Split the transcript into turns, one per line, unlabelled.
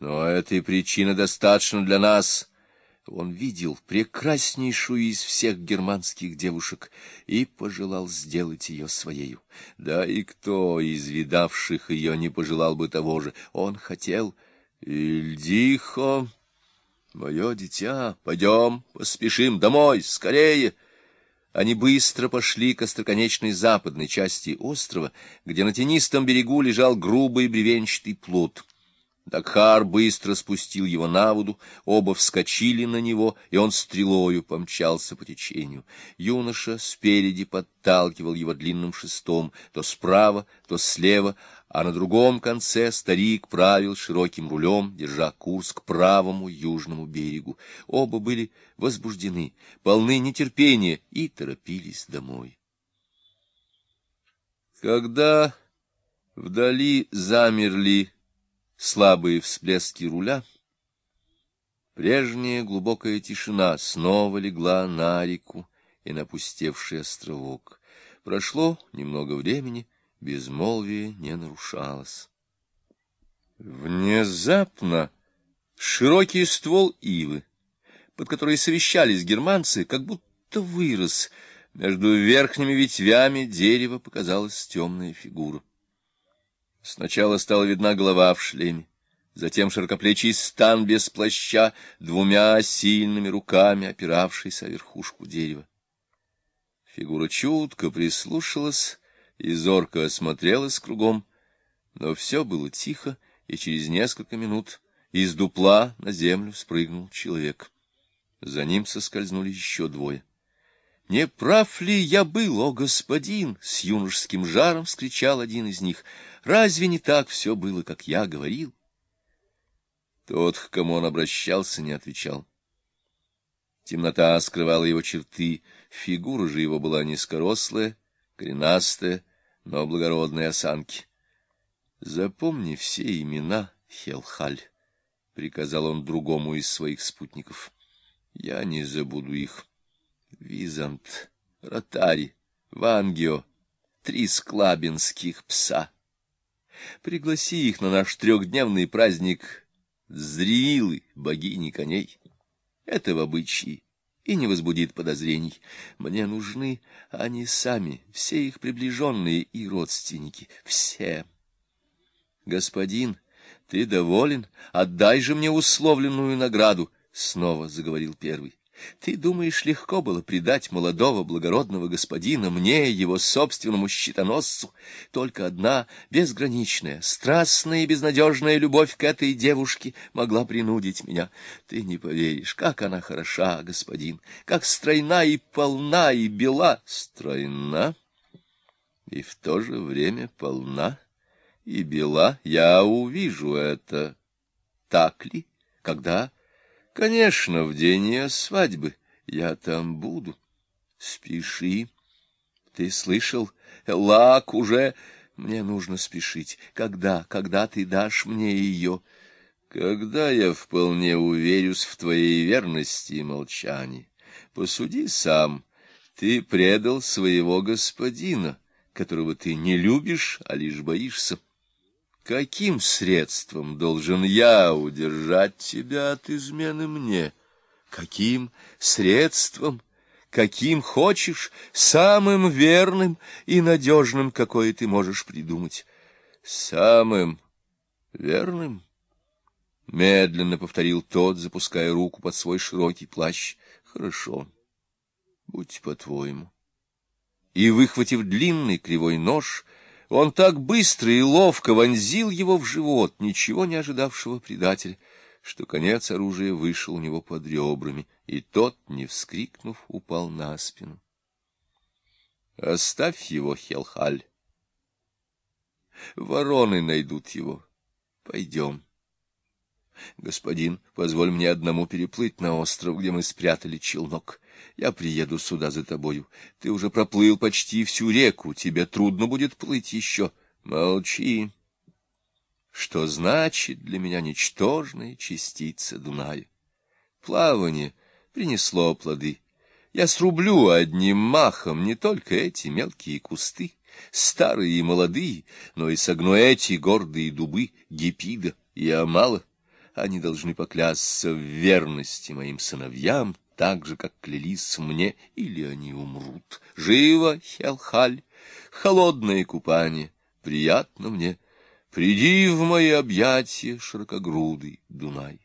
Но этой причины достаточно для нас. Он видел прекраснейшую из всех германских девушек и пожелал сделать ее своею. Да и кто из видавших ее не пожелал бы того же? Он хотел... Ильдихо, мое дитя, пойдем, поспешим домой, скорее! Они быстро пошли к остроконечной западной части острова, где на тенистом берегу лежал грубый бревенчатый плот — Дакхар быстро спустил его на воду, оба вскочили на него, и он стрелою помчался по течению. Юноша спереди подталкивал его длинным шестом, то справа, то слева, а на другом конце старик правил широким рулем, держа курс к правому южному берегу. Оба были возбуждены, полны нетерпения и торопились домой. Когда вдали замерли слабые всплески руля, прежняя глубокая тишина снова легла на реку и на пустевший островок. Прошло немного времени, безмолвие не нарушалось. Внезапно широкий ствол ивы, под которой совещались германцы, как будто вырос. Между верхними ветвями дерева показалась темная фигура. Сначала стала видна голова в шлеме, затем широкоплечий стан без плаща, двумя сильными руками опиравшийся о верхушку дерева. Фигура чутко прислушалась и зорко осмотрелась кругом, но все было тихо, и через несколько минут из дупла на землю спрыгнул человек. За ним соскользнули еще двое. — Не прав ли я был, о господин? — с юношеским жаром вскричал один из них — Разве не так все было, как я говорил? Тот, к кому он обращался, не отвечал. Темнота скрывала его черты, фигура же его была низкорослая, коренастая, но благородной осанки. — Запомни все имена, Хелхаль, — приказал он другому из своих спутников. — Я не забуду их. Визант, Ротари, Вангио, три склабинских пса — Пригласи их на наш трехдневный праздник Зрилы, богини коней. Это в обычае и не возбудит подозрений. Мне нужны они сами, все их приближенные и родственники, все. Господин, ты доволен? Отдай же мне условленную награду, — снова заговорил первый. Ты думаешь, легко было предать молодого благородного господина мне, его собственному щитоносцу? Только одна безграничная, страстная и безнадежная любовь к этой девушке могла принудить меня. Ты не поверишь, как она хороша, господин, как стройна и полна и бела. Стройна и в то же время полна и бела. Я увижу это. Так ли? Когда? Конечно, в день ее свадьбы я там буду. Спеши. Ты слышал? Лак уже... Мне нужно спешить. Когда? Когда ты дашь мне ее? Когда я вполне уверюсь в твоей верности и молчании. Посуди сам. Ты предал своего господина, которого ты не любишь, а лишь боишься. Каким средством должен я удержать тебя от измены мне? Каким средством? Каким хочешь, самым верным и надежным, какое ты можешь придумать. Самым верным? Медленно повторил тот, запуская руку под свой широкий плащ. Хорошо, будь по-твоему. И, выхватив длинный кривой нож, он так быстро и ловко вонзил его в живот, ничего не ожидавшего предателя, что конец оружия вышел у него под ребрами, и тот, не вскрикнув, упал на спину. — Оставь его, Хелхаль. Вороны найдут его. Пойдем. Господин, позволь мне одному переплыть на остров, где мы спрятали челнок. Я приеду сюда за тобою. Ты уже проплыл почти всю реку, тебе трудно будет плыть еще. Молчи. Что значит для меня ничтожная частица Дуная? Плавание принесло плоды. Я срублю одним махом не только эти мелкие кусты, старые и молодые, но и согну эти гордые дубы Гипида и Амала. Они должны поклясться в верности моим сыновьям, так же, как клялись мне, или они умрут. Живо, Хелхаль, холодное купание, приятно мне. Приди в мои объятия, широкогрудый Дунай.